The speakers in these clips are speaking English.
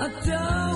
I don't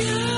Yeah.